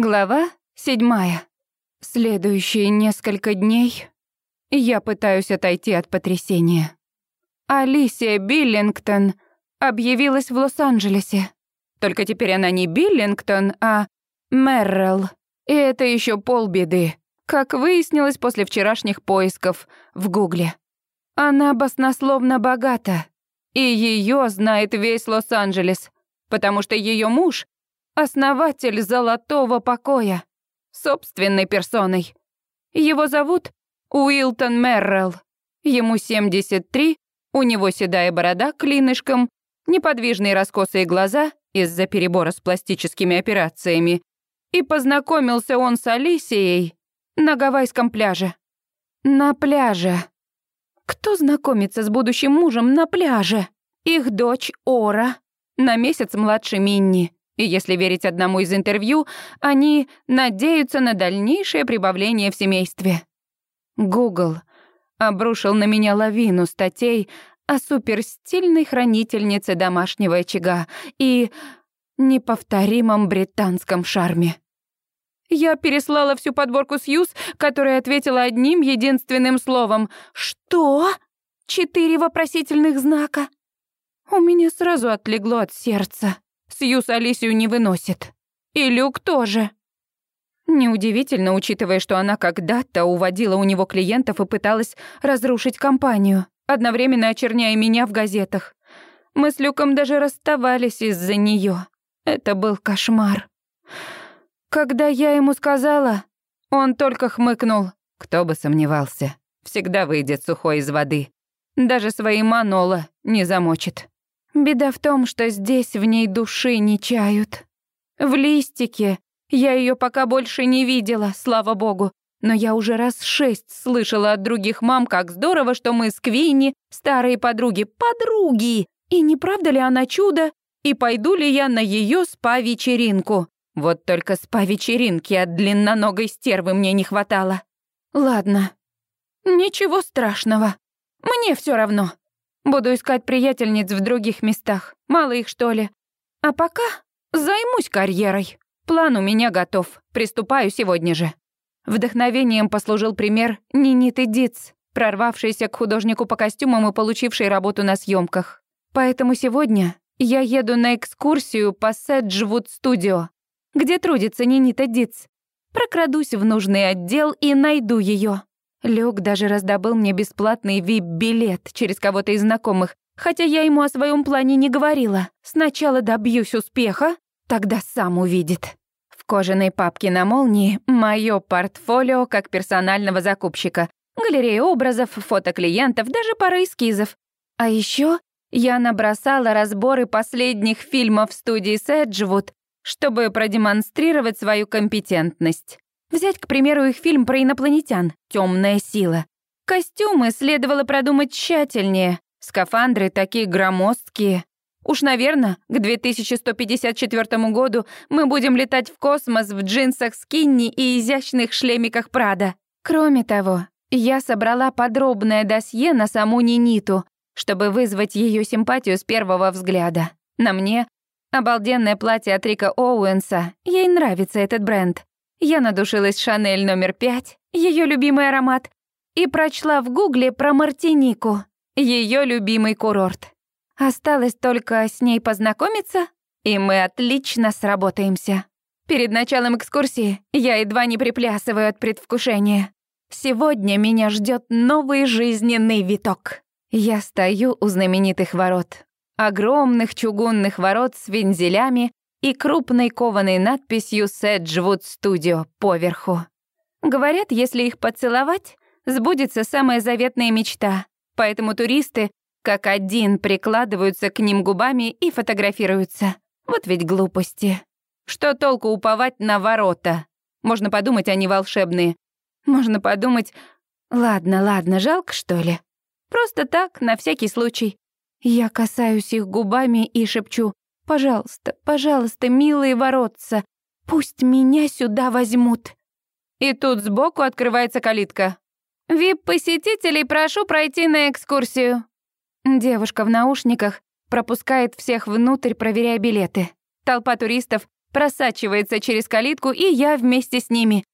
Глава седьмая. Следующие несколько дней я пытаюсь отойти от потрясения. Алисия Биллингтон объявилась в Лос-Анджелесе. Только теперь она не Биллингтон, а Меррелл. И это еще полбеды, как выяснилось после вчерашних поисков в Гугле. Она баснословно богата, и ее знает весь Лос-Анджелес, потому что ее муж основатель золотого покоя, собственной персоной. Его зовут Уилтон Меррелл. Ему 73, у него седая борода клинышком, неподвижные раскосые глаза из-за перебора с пластическими операциями. И познакомился он с Алисией на гавайском пляже. На пляже. Кто знакомится с будущим мужем на пляже? Их дочь Ора, на месяц младше Минни. И если верить одному из интервью, они надеются на дальнейшее прибавление в семействе. Google обрушил на меня лавину статей о суперстильной хранительнице домашнего очага и неповторимом британском шарме. Я переслала всю подборку Сьюз, которая ответила одним единственным словом «Что?» Четыре вопросительных знака. У меня сразу отлегло от сердца. Сьюз Алисию не выносит. И Люк тоже. Неудивительно, учитывая, что она когда-то уводила у него клиентов и пыталась разрушить компанию, одновременно очерняя меня в газетах. Мы с Люком даже расставались из-за нее. Это был кошмар. Когда я ему сказала, он только хмыкнул. Кто бы сомневался. Всегда выйдет сухой из воды. Даже свои манола не замочит. Беда в том, что здесь в ней души не чают. В листике я ее пока больше не видела, слава богу. Но я уже раз шесть слышала от других мам, как здорово, что мы с Квинни старые подруги. Подруги! И не правда ли она чудо? И пойду ли я на ее спа-вечеринку? Вот только спа-вечеринки от длинноногой стервы мне не хватало. Ладно. Ничего страшного. Мне все равно. Буду искать приятельниц в других местах. Мало их, что ли. А пока займусь карьерой. План у меня готов. Приступаю сегодня же. Вдохновением послужил пример Ниниты Диц, прорвавшейся к художнику по костюмам и получившей работу на съемках. Поэтому сегодня я еду на экскурсию по Седжвуд Студио, где трудится Нинита Диц. Прокрадусь в нужный отдел и найду ее. Люк даже раздобыл мне бесплатный вип-билет через кого-то из знакомых, хотя я ему о своем плане не говорила. Сначала добьюсь успеха, тогда сам увидит. В кожаной папке на молнии мое портфолио как персонального закупщика, галерея образов, фото клиентов, даже пара эскизов. А еще я набросала разборы последних фильмов студии Седжвуд, чтобы продемонстрировать свою компетентность. Взять, к примеру, их фильм про инопланетян «Темная сила». Костюмы следовало продумать тщательнее. Скафандры такие громоздкие. Уж, наверное, к 2154 году мы будем летать в космос в джинсах скинни и изящных шлемиках Прада. Кроме того, я собрала подробное досье на саму Ниниту, чтобы вызвать ее симпатию с первого взгляда. На мне обалденное платье от Рика Оуэнса. Ей нравится этот бренд. Я надушилась Шанель номер пять, ее любимый аромат, и прочла в гугле про Мартинику, ее любимый курорт. Осталось только с ней познакомиться, и мы отлично сработаемся. Перед началом экскурсии я едва не приплясываю от предвкушения. Сегодня меня ждет новый жизненный виток. Я стою у знаменитых ворот. Огромных чугунных ворот с вензелями и крупной кованой надписью «Седжвуд Студио» поверху. Говорят, если их поцеловать, сбудется самая заветная мечта, поэтому туристы как один прикладываются к ним губами и фотографируются. Вот ведь глупости. Что толку уповать на ворота? Можно подумать, они волшебные. Можно подумать... Ладно, ладно, жалко, что ли? Просто так, на всякий случай. Я касаюсь их губами и шепчу Пожалуйста, пожалуйста, милые воротца, пусть меня сюда возьмут». И тут сбоку открывается калитка. «Вип-посетителей прошу пройти на экскурсию». Девушка в наушниках пропускает всех внутрь, проверяя билеты. Толпа туристов просачивается через калитку, и я вместе с ними.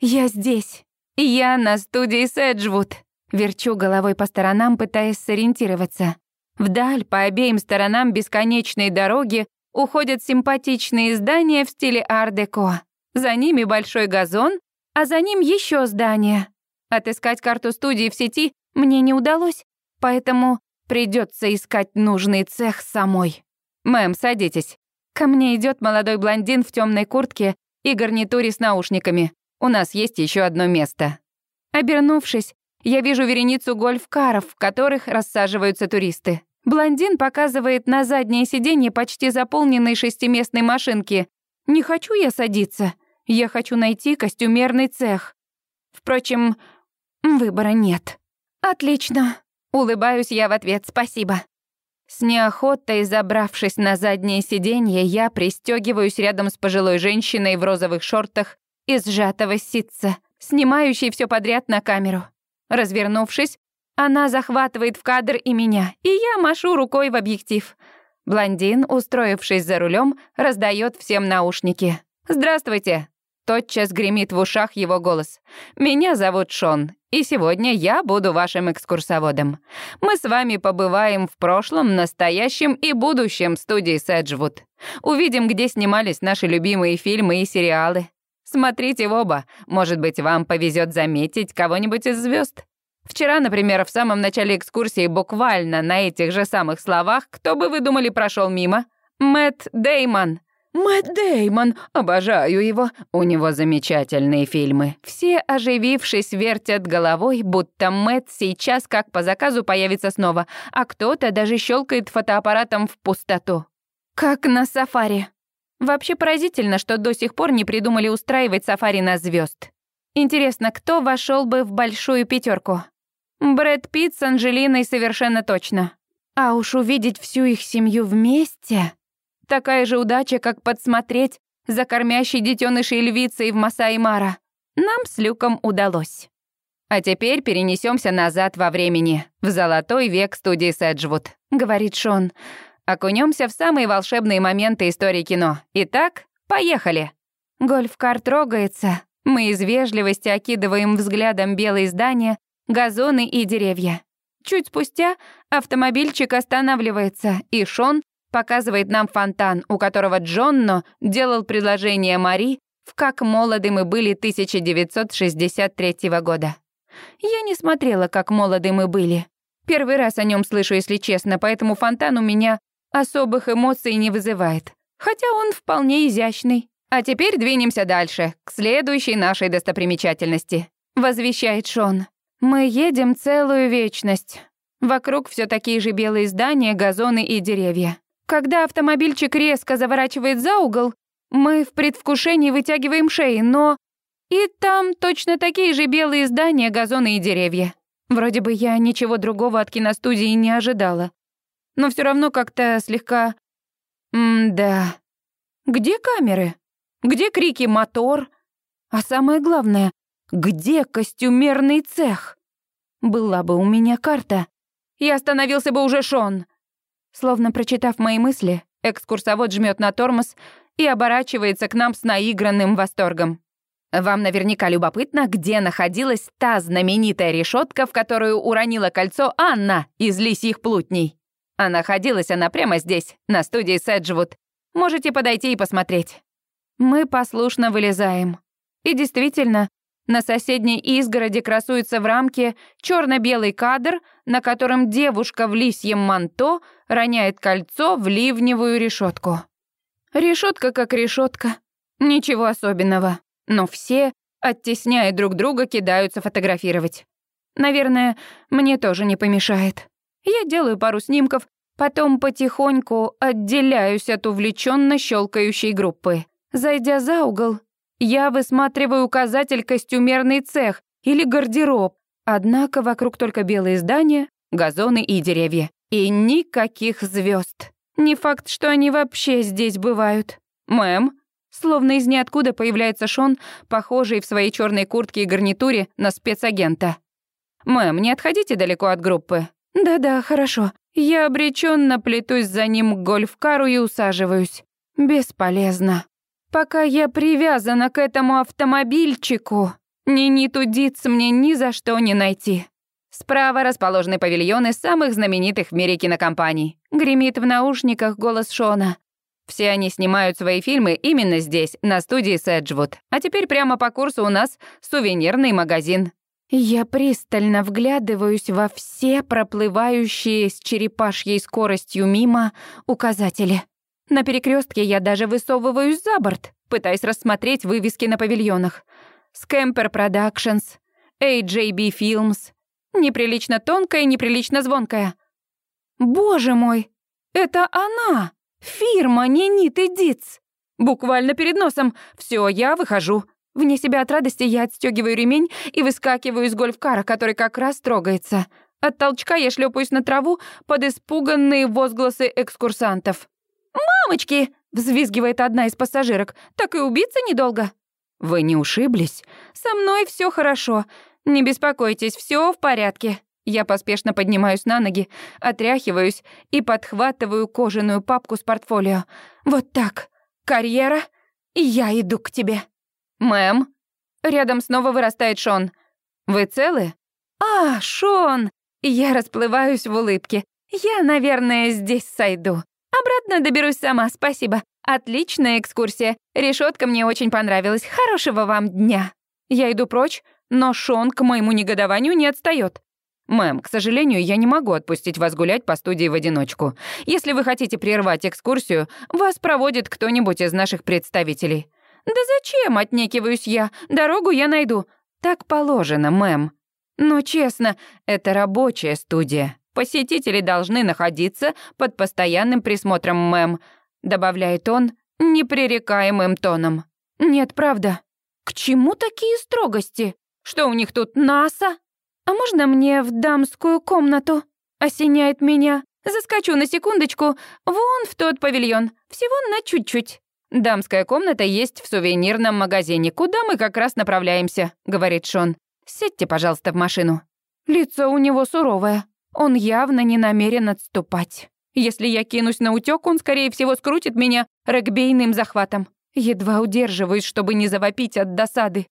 Я здесь. Я на студии Седжвуд. Верчу головой по сторонам, пытаясь сориентироваться. Вдаль, по обеим сторонам бесконечной дороги, уходят симпатичные здания в стиле ар-деко. За ними большой газон, а за ним еще здание. Отыскать карту студии в сети мне не удалось, поэтому придется искать нужный цех самой. Мэм, садитесь. Ко мне идет молодой блондин в темной куртке и гарнитуре с наушниками. У нас есть еще одно место. Обернувшись, я вижу вереницу гольф-каров, в которых рассаживаются туристы. Блондин показывает на заднее сиденье почти заполненной шестиместной машинки. Не хочу я садиться. Я хочу найти костюмерный цех. Впрочем, выбора нет. Отлично. Улыбаюсь я в ответ, спасибо. С неохотой, забравшись на заднее сиденье, я пристегиваюсь рядом с пожилой женщиной в розовых шортах из сжатого ситца, снимающей все подряд на камеру. Развернувшись, она захватывает в кадр и меня, и я машу рукой в объектив. Блондин, устроившись за рулем, раздает всем наушники. «Здравствуйте!» Тотчас гремит в ушах его голос. «Меня зовут Шон, и сегодня я буду вашим экскурсоводом. Мы с вами побываем в прошлом, настоящем и будущем студии Седжвуд. Увидим, где снимались наши любимые фильмы и сериалы. Смотрите в оба. Может быть, вам повезет заметить кого-нибудь из звезд. Вчера, например, в самом начале экскурсии буквально на этих же самых словах, кто бы вы думали прошел мимо? Мэтт Деймон. Мэтт Деймон, обожаю его. У него замечательные фильмы. Все, оживившись, вертят головой, будто Мэтт сейчас как по заказу появится снова, а кто-то даже щелкает фотоаппаратом в пустоту. Как на сафари. Вообще поразительно, что до сих пор не придумали устраивать сафари на звезд. Интересно, кто вошел бы в большую пятерку? Брэд Питт с Анджелиной совершенно точно. А уж увидеть всю их семью вместе... Такая же удача, как подсмотреть за кормящей детенышей львицей в Масаи-Мара. Нам с Люком удалось. А теперь перенесемся назад во времени, в золотой век студии Седжвуд, говорит Шон. Окунемся в самые волшебные моменты истории кино. Итак, поехали. Гольф-кар трогается. Мы из вежливости окидываем взглядом белые здания, газоны и деревья. Чуть спустя автомобильчик останавливается, и Шон показывает нам фонтан, у которого Джонно делал предложение Мари в «Как молоды мы были» 1963 года. Я не смотрела, как молоды мы были. Первый раз о нем слышу, если честно, поэтому фонтан у меня особых эмоций не вызывает. Хотя он вполне изящный. А теперь двинемся дальше, к следующей нашей достопримечательности. Возвещает Шон. Мы едем целую вечность. Вокруг все такие же белые здания, газоны и деревья. Когда автомобильчик резко заворачивает за угол, мы в предвкушении вытягиваем шеи, но... И там точно такие же белые здания, газоны и деревья. Вроде бы я ничего другого от киностудии не ожидала. Но все равно как-то слегка... М-да. Где камеры? Где крики «мотор»? А самое главное, где костюмерный цех? Была бы у меня карта. И остановился бы уже Шон. Словно прочитав мои мысли, экскурсовод жмет на тормоз и оборачивается к нам с наигранным восторгом. Вам наверняка любопытно, где находилась та знаменитая решетка, в которую уронила кольцо Анна из лисьих плутней. А находилась она прямо здесь, на студии Седжвуд. Можете подойти и посмотреть. Мы послушно вылезаем. И действительно, на соседней изгороди красуется в рамке черно белый кадр, на котором девушка в лисьем манто роняет кольцо в ливневую решетку. Решетка как решетка, ничего особенного, но все, оттесняя друг друга, кидаются фотографировать. Наверное, мне тоже не помешает. Я делаю пару снимков, потом потихоньку отделяюсь от увлеченно щелкающей группы. Зайдя за угол, я высматриваю указатель «Костюмерный цех» или «Гардероб». Однако вокруг только белые здания, газоны и деревья. И никаких звезд. Не факт, что они вообще здесь бывают. Мэм, словно из ниоткуда появляется Шон, похожий в своей черной куртке и гарнитуре на спецагента. Мэм, не отходите далеко от группы. Да-да, хорошо. Я обреченно плетусь за ним к гольф-кару и усаживаюсь. Бесполезно. Пока я привязана к этому автомобильчику, Ниниту Диц мне ни за что не найти. Справа расположены павильоны самых знаменитых в мире кинокомпаний. Гремит в наушниках голос Шона. Все они снимают свои фильмы именно здесь, на студии Сэджвуд. А теперь прямо по курсу у нас сувенирный магазин. Я пристально вглядываюсь во все проплывающие с черепашьей скоростью мимо указатели. На перекрестке я даже высовываюсь за борт, пытаясь рассмотреть вывески на павильонах. Scamper Productions, AJB Films. Неприлично тонкая, неприлично звонкая. Боже мой, это она! Фирма Нинит и! Буквально перед носом. Все, я выхожу. Вне себя от радости я отстегиваю ремень и выскакиваю из гольфкара, который как раз трогается. От толчка я шлепаюсь на траву под испуганные возгласы экскурсантов. «Мамочки!» — взвизгивает одна из пассажирок. «Так и убиться недолго». «Вы не ушиблись? Со мной все хорошо. Не беспокойтесь, все в порядке». Я поспешно поднимаюсь на ноги, отряхиваюсь и подхватываю кожаную папку с портфолио. «Вот так. Карьера, и я иду к тебе». «Мэм?» Рядом снова вырастает Шон. «Вы целы?» «А, Шон!» Я расплываюсь в улыбке. «Я, наверное, здесь сойду. Обратно доберусь сама, спасибо. Отличная экскурсия. Решетка мне очень понравилась. Хорошего вам дня». Я иду прочь, но Шон к моему негодованию не отстает. «Мэм, к сожалению, я не могу отпустить вас гулять по студии в одиночку. Если вы хотите прервать экскурсию, вас проводит кто-нибудь из наших представителей. «Да зачем?» — отнекиваюсь я. «Дорогу я найду». «Так положено, мэм». «Но честно, это рабочая студия. Посетители должны находиться под постоянным присмотром, мэм», — добавляет он непререкаемым тоном. «Нет, правда. К чему такие строгости? Что у них тут, НАСА? А можно мне в дамскую комнату?» — осеняет меня. «Заскочу на секундочку вон в тот павильон. Всего на чуть-чуть». «Дамская комната есть в сувенирном магазине, куда мы как раз направляемся», — говорит Шон. «Сядьте, пожалуйста, в машину». Лицо у него суровое. Он явно не намерен отступать. Если я кинусь на утёк, он, скорее всего, скрутит меня регбейным захватом. Едва удерживаюсь, чтобы не завопить от досады.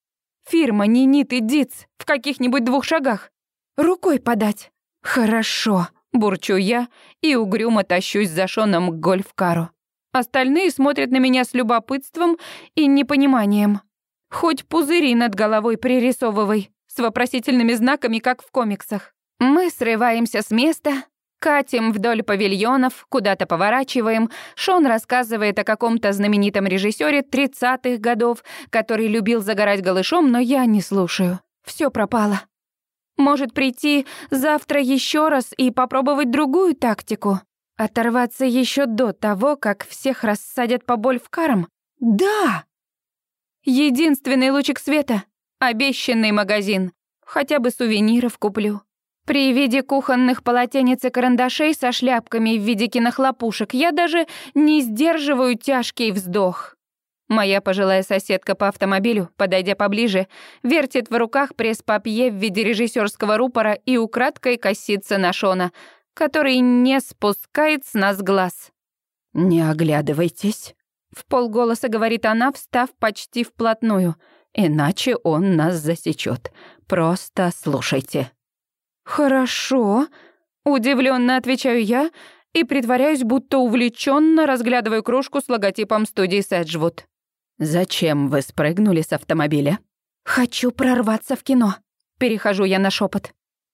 Фирма Нинит и Диц в каких-нибудь двух шагах. Рукой подать. Хорошо, бурчу я и угрюмо тащусь за Шоном к гольф-кару. Остальные смотрят на меня с любопытством и непониманием. Хоть пузыри над головой пририсовывай, с вопросительными знаками, как в комиксах. Мы срываемся с места, катим вдоль павильонов, куда-то поворачиваем. Шон рассказывает о каком-то знаменитом режиссёре 30-х годов, который любил загорать голышом, но я не слушаю. Всё пропало. Может прийти завтра ещё раз и попробовать другую тактику? Оторваться еще до того, как всех рассадят по боль в карм? Да! Единственный лучик света — обещанный магазин. Хотя бы сувениров куплю. При виде кухонных полотенец и карандашей со шляпками в виде кинохлопушек я даже не сдерживаю тяжкий вздох. Моя пожилая соседка по автомобилю, подойдя поближе, вертит в руках пресс-папье в виде режиссерского рупора и украдкой косится на Шона — который не спускает с нас глаз. «Не оглядывайтесь», — в полголоса говорит она, встав почти вплотную, «иначе он нас засечет. Просто слушайте». «Хорошо», — удивленно отвечаю я и притворяюсь, будто увлеченно разглядываю кружку с логотипом студии Сэджвуд. «Зачем вы спрыгнули с автомобиля?» «Хочу прорваться в кино», — перехожу я на шепот.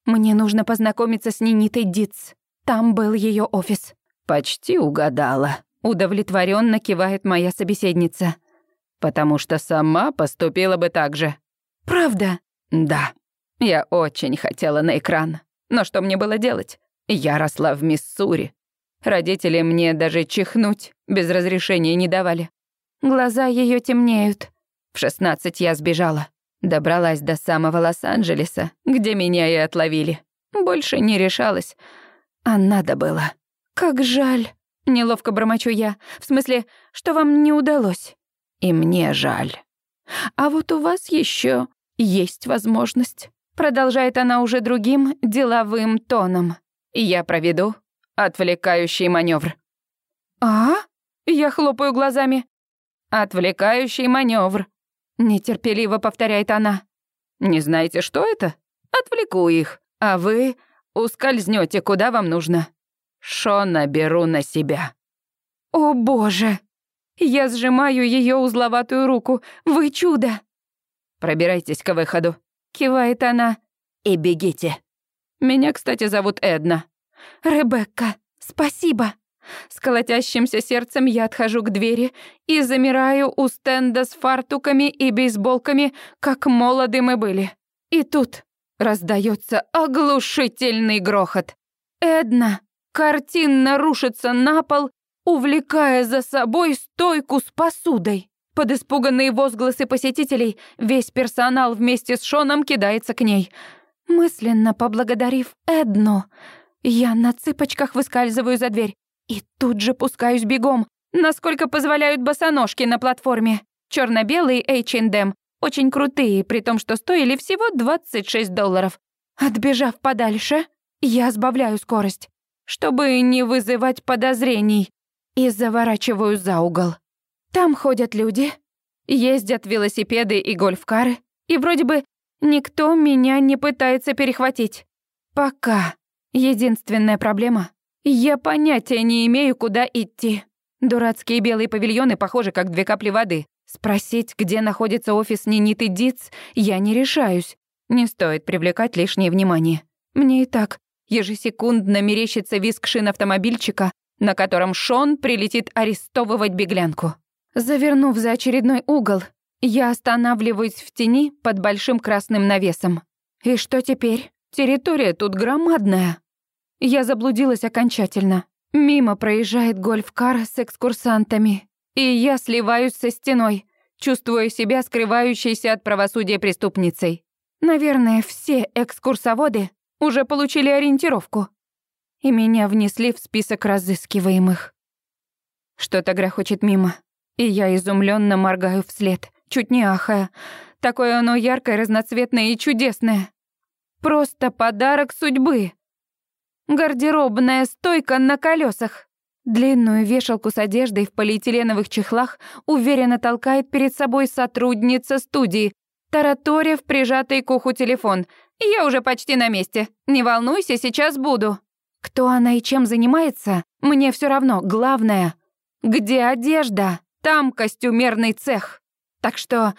Мне нужно познакомиться с Нинитой Диц. Там был ее офис. Почти угадала. Удовлетворенно кивает моя собеседница. Потому что сама поступила бы так же. Правда? Да. Я очень хотела на экран. Но что мне было делать? Я росла в Миссури. Родители мне даже чихнуть без разрешения не давали. Глаза ее темнеют. В шестнадцать я сбежала. Добралась до самого Лос-Анджелеса, где меня и отловили. Больше не решалась. А надо было. Как жаль. Неловко бормочу я. В смысле, что вам не удалось. И мне жаль. А вот у вас еще есть возможность. Продолжает она уже другим деловым тоном. Я проведу отвлекающий маневр. А? Я хлопаю глазами. Отвлекающий маневр, нетерпеливо повторяет она. Не знаете, что это? Отвлеку их, а вы ускользнете, куда вам нужно. Шона беру на себя. О, боже! Я сжимаю ее узловатую руку. Вы чудо! Пробирайтесь к выходу, кивает она. И бегите. Меня, кстати, зовут Эдна. Ребекка, спасибо. С колотящимся сердцем я отхожу к двери и замираю у стенда с фартуками и бейсболками, как молоды мы были. И тут раздается оглушительный грохот. Эдна картинно рушится на пол, увлекая за собой стойку с посудой. Под испуганные возгласы посетителей весь персонал вместе с Шоном кидается к ней. Мысленно поблагодарив Эдну, я на цыпочках выскальзываю за дверь. И тут же пускаюсь бегом, насколько позволяют босоножки на платформе. черно белые H&M, очень крутые, при том, что стоили всего 26 долларов. Отбежав подальше, я сбавляю скорость, чтобы не вызывать подозрений, и заворачиваю за угол. Там ходят люди, ездят велосипеды и гольф-кары, и вроде бы никто меня не пытается перехватить. Пока. Единственная проблема я понятия не имею, куда идти. Дурацкие белые павильоны похожи как две капли воды. Спросить, где находится офис Ниниты Диц, я не решаюсь. Не стоит привлекать лишнее внимание. Мне и так ежесекундно мерещится визг шин автомобильчика, на котором Шон прилетит арестовывать беглянку. Завернув за очередной угол, я останавливаюсь в тени под большим красным навесом. И что теперь? Территория тут громадная. Я заблудилась окончательно. Мимо проезжает гольф-кар с экскурсантами, и я сливаюсь со стеной, чувствуя себя скрывающейся от правосудия преступницей. Наверное, все экскурсоводы уже получили ориентировку, и меня внесли в список разыскиваемых. Что-то грохочет мимо, и я изумленно моргаю вслед, чуть не ахая. Такое оно яркое, разноцветное и чудесное. Просто подарок судьбы. Гардеробная стойка на колесах. Длинную вешалку с одеждой в полиэтиленовых чехлах уверенно толкает перед собой сотрудница студии, тараторя в прижатый к уху телефон. «Я уже почти на месте. Не волнуйся, сейчас буду». Кто она и чем занимается, мне все равно. Главное, где одежда? Там костюмерный цех. Так что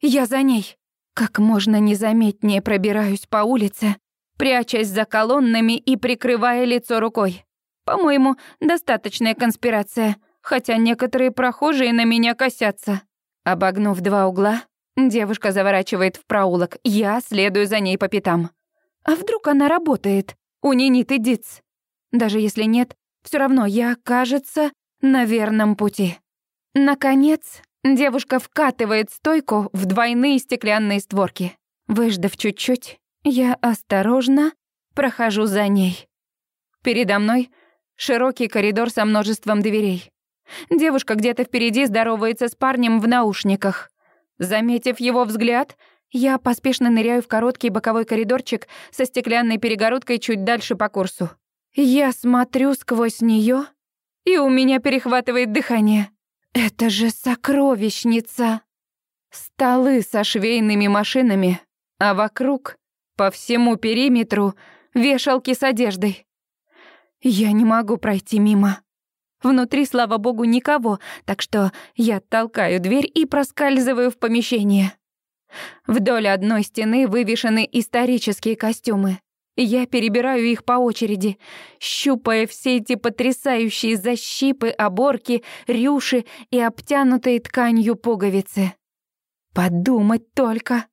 я за ней. Как можно незаметнее пробираюсь по улице, прячась за колоннами и прикрывая лицо рукой. По-моему, достаточная конспирация, хотя некоторые прохожие на меня косятся. Обогнув два угла, девушка заворачивает в проулок, я следую за ней по пятам. А вдруг она работает? У Ниниты Диц. Даже если нет, все равно я, кажется, на верном пути. Наконец, девушка вкатывает стойку в двойные стеклянные створки. Выждав чуть-чуть, я осторожно прохожу за ней. Передо мной широкий коридор со множеством дверей. Девушка где-то впереди здоровается с парнем в наушниках. Заметив его взгляд, я поспешно ныряю в короткий боковой коридорчик со стеклянной перегородкой чуть дальше по курсу. Я смотрю сквозь нее, и у меня перехватывает дыхание. Это же сокровищница! Столы со швейными машинами, а вокруг по всему периметру вешалки с одеждой. Я не могу пройти мимо. Внутри, слава богу, никого, так что я толкаю дверь и проскальзываю в помещение. Вдоль одной стены вывешены исторические костюмы. Я перебираю их по очереди, щупая все эти потрясающие защипы, оборки, рюши и обтянутые тканью пуговицы. Подумать только.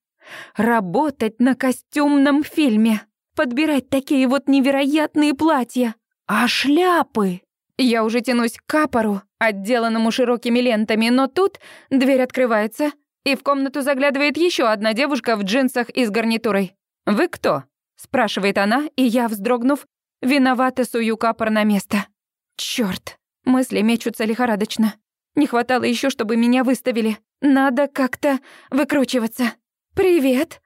Работать на костюмном фильме. Подбирать такие вот невероятные платья. А шляпы? Я уже тянусь к капору, отделанному широкими лентами, но тут дверь открывается, и в комнату заглядывает еще одна девушка в джинсах и с гарнитурой. «Вы кто?» — спрашивает она, и я, вздрогнув, виновато сую капор на место. Чёрт, мысли мечутся лихорадочно. Не хватало еще, чтобы меня выставили. Надо как-то выкручиваться. «Привет!»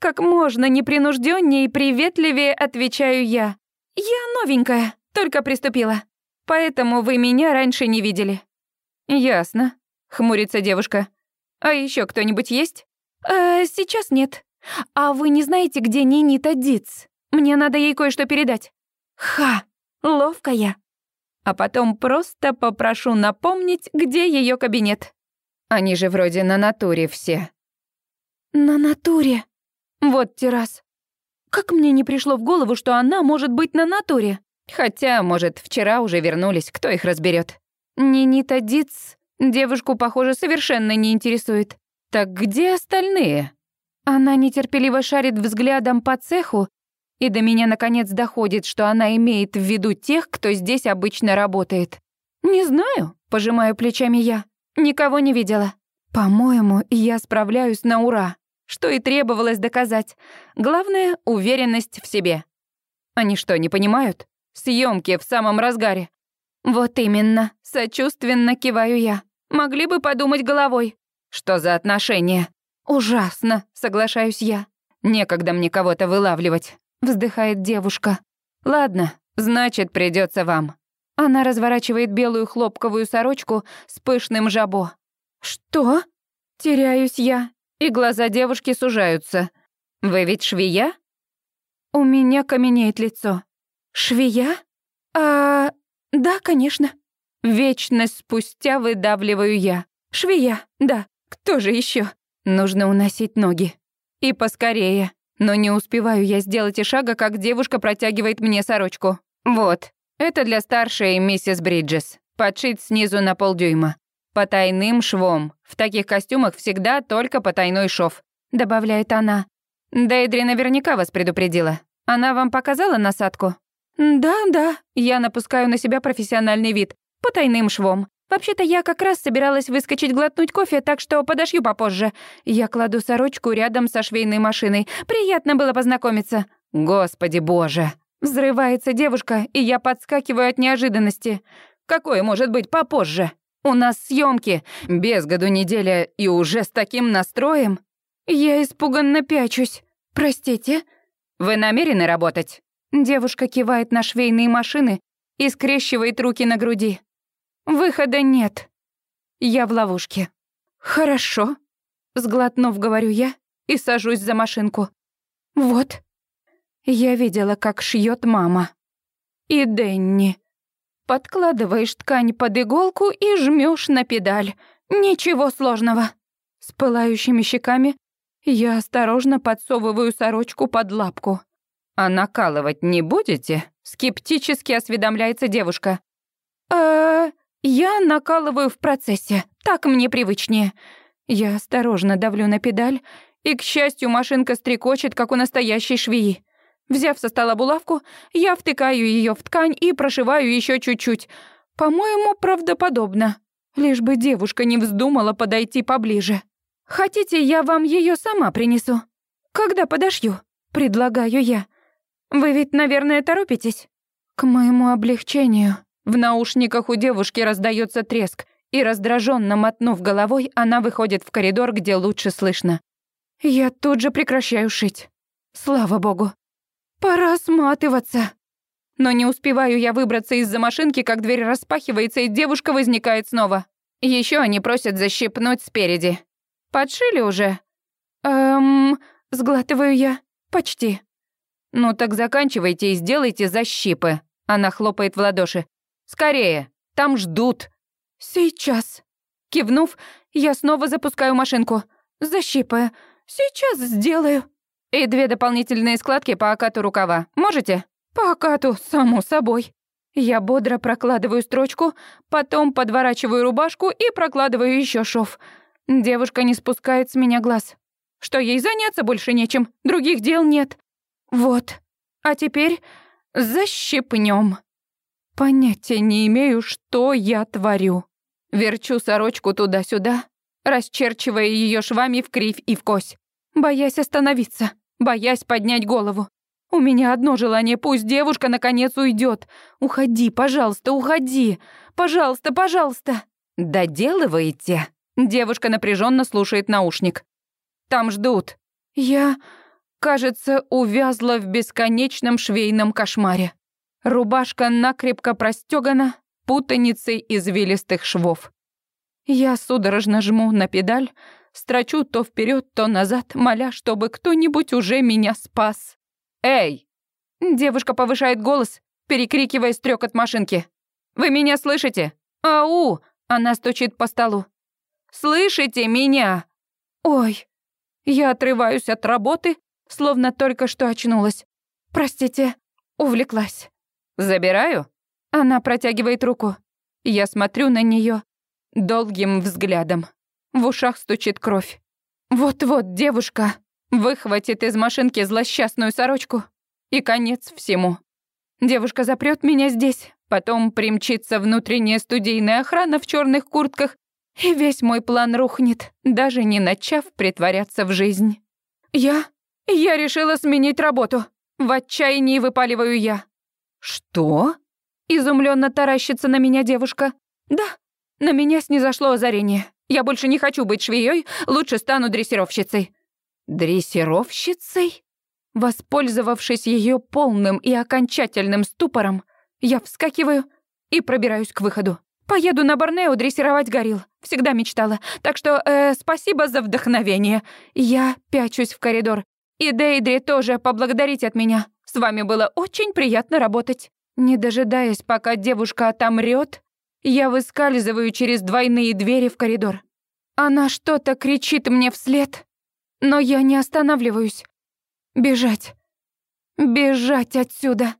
Как можно непринуждённее и приветливее отвечаю я. «Я новенькая, только приступила. Поэтому вы меня раньше не видели». «Ясно. хмурится девушка. «А еще кто-нибудь есть?» «Э, сейчас нет. А вы не знаете, где Нинита Диц? Мне надо ей кое-что передать». «Ха! Ловкая!» А потом просто попрошу напомнить, где ее кабинет. Они же вроде на натуре все. На натуре? Вот террас. Как мне не пришло в голову, что она может быть на натуре? Хотя, может, вчера уже вернулись, кто их разберет. Нинита Диц девушку, похоже, совершенно не интересует. Так где остальные? Она нетерпеливо шарит взглядом по цеху, и до меня наконец доходит, что она имеет в виду тех, кто здесь обычно работает. «Не знаю», — пожимаю плечами я. «Никого не видела. По-моему, я справляюсь на ура, что и требовалось доказать. Главное — уверенность в себе». Они что, не понимают? Съемки в самом разгаре. Вот именно, сочувственно киваю я. Могли бы подумать головой. Что за отношения? Ужасно, соглашаюсь я. Некогда мне кого-то вылавливать вздыхает девушка. Ладно, значит, придется вам. Она разворачивает белую хлопковую сорочку с пышным жабо. Что? Теряюсь я, и глаза девушки сужаются. Вы ведь швея? У меня каменеет лицо. Швея? А, да, конечно. Вечность спустя выдавливаю я. Швея, да. Кто же еще? Нужно уносить ноги. И поскорее. Но не успеваю я сделать и шага, как девушка протягивает мне сорочку. Вот, это для старшей миссис Бриджес. Подшить снизу на полдюйма. Потайным швом. В таких костюмах всегда только потайной шов», — добавляет она. Дейдри наверняка вас предупредила. Она вам показала насадку? Да, да. Я напускаю на себя профессиональный вид. Потайным швом. Вообще-то я как раз собиралась выскочить глотнуть кофе, так что подошью попозже. Я кладу сорочку рядом со швейной машиной. Приятно было познакомиться. Господи боже. Взрывается девушка, и я подскакиваю от неожиданности. Какое может быть попозже? У нас съемки, без году неделя и уже с таким настроем. Я испуганно пячусь. Простите. Вы намерены работать? Девушка кивает на швейные машины и скрещивает руки на груди. Выхода нет. Я в ловушке. Хорошо. Сглотнув, говорю я и сажусь за машинку. Вот. Я видела, как шьет мама. И Денни. Подкладываешь ткань под иголку и жмешь на педаль. Ничего сложного. С пылающими щеками я осторожно подсовываю сорочку под лапку. «А накалывать не будете?» Скептически осведомляется девушка. «Э-э...» Я накалываю в процессе, так мне привычнее. Я осторожно давлю на педаль, и, к счастью, машинка стрекочет, как у настоящей швеи. Взяв со стола булавку, я втыкаю ее в ткань и прошиваю еще чуть-чуть. По-моему, правдоподобно. Лишь бы девушка не вздумала подойти поближе. Хотите, я вам ее сама принесу? Когда подошью? Предлагаю я. Вы ведь, наверное, торопитесь? К моему облегчению в наушниках у девушки раздается треск, и раздраженно мотнув головой, она выходит в коридор, где лучше слышно. Я тут же прекращаю шить. Слава богу. Пора сматываться. Но не успеваю я выбраться из-за машинки, как дверь распахивается, и девушка возникает снова. Еще они просят защипнуть спереди. Подшили уже? Эм, сглатываю я. Почти. Ну так заканчивайте и сделайте защипы. Она хлопает в ладоши. Скорее, там ждут». «Сейчас». Кивнув, я снова запускаю машинку. Защипая. «Сейчас сделаю». «И две дополнительные складки по окату рукава. Можете?» «По окату, само собой». Я бодро прокладываю строчку, потом подворачиваю рубашку и прокладываю еще шов. Девушка не спускает с меня глаз. Что ей заняться больше нечем, других дел нет. Вот. А теперь защипнем. Понятия не имею, что я творю. Верчу сорочку туда-сюда, расчерчивая ее швами в кривь и в кось, боясь остановиться, боясь поднять голову. У меня одно желание, пусть девушка наконец уйдет. Уходи, пожалуйста, уходи. Пожалуйста, пожалуйста. Доделываете? Девушка напряженно слушает наушник. Там ждут. Я, кажется, увязла в бесконечном швейном кошмаре. Рубашка накрепко простёгана путаницей извилистых швов. Я судорожно жму на педаль, строчу то вперед, то назад, моля, чтобы кто-нибудь уже меня спас. «Эй!» Девушка повышает голос, перекрикивая стрёкот машинки. «Вы меня слышите? Ау!» Она стучит по столу. «Слышите меня?» «Ой!» Я отрываюсь от работы, словно только что очнулась. «Простите, увлеклась». «Забираю?» Она протягивает руку. Я смотрю на нее долгим взглядом. В ушах стучит кровь. Вот-вот девушка выхватит из машинки злосчастную сорочку, и конец всему. Девушка запрет меня здесь, потом примчится внутренняя студийная охрана в черных куртках, и весь мой план рухнет, даже не начав притворяться в жизнь. Я... я решила сменить работу. В отчаянии выпаливаю я. «Что?» Изумленно таращится на меня девушка. «Да, на меня снизошло озарение. Я больше не хочу быть швеей, лучше стану дрессировщицей». «Дрессировщицей?» Воспользовавшись ее полным и окончательным ступором, я вскакиваю и пробираюсь к выходу. Поеду на Борнео дрессировать горилл. Всегда мечтала. Так что э, спасибо за вдохновение. Я пячусь в коридор. И Дейдри тоже поблагодарить от меня. С вами было очень приятно работать. Не дожидаясь, пока девушка отомрет, я выскальзываю через двойные двери в коридор. Она что-то кричит мне вслед, но я не останавливаюсь. Бежать. Бежать отсюда.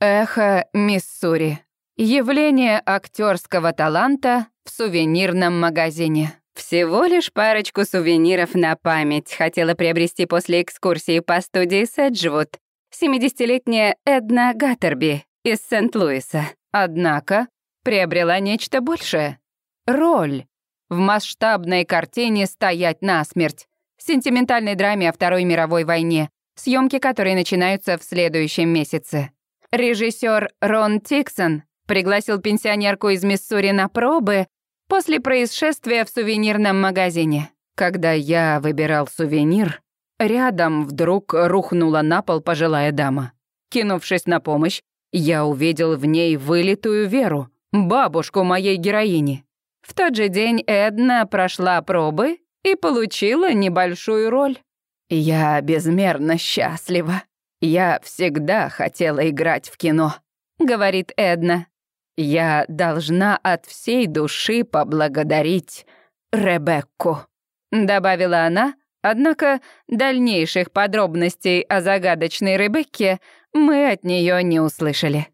Эхо Миссури. Явление актерского таланта в сувенирном магазине. Всего лишь парочку сувениров на память хотела приобрести после экскурсии по студии Седжвуд 70-летняя Эдна Гаттерби из Сент-Луиса. Однако приобрела нечто большее. Роль. В масштабной картине «Стоять насмерть». Сентиментальной драме о Второй мировой войне, съемки которой начинаются в следующем месяце. Режиссер Рон Тиксон пригласил пенсионерку из Миссури на пробы после происшествия в сувенирном магазине. Когда я выбирал сувенир, рядом вдруг рухнула на пол пожилая дама. Кинувшись на помощь, я увидел в ней вылитую веру, бабушку моей героини. В тот же день Эдна прошла пробы и получила небольшую роль. Я безмерно счастлива. Я всегда хотела играть в кино, говорит Эдна. Я должна от всей души поблагодарить Ребекку, добавила она, однако дальнейших подробностей о загадочной Ребекке мы от нее не услышали.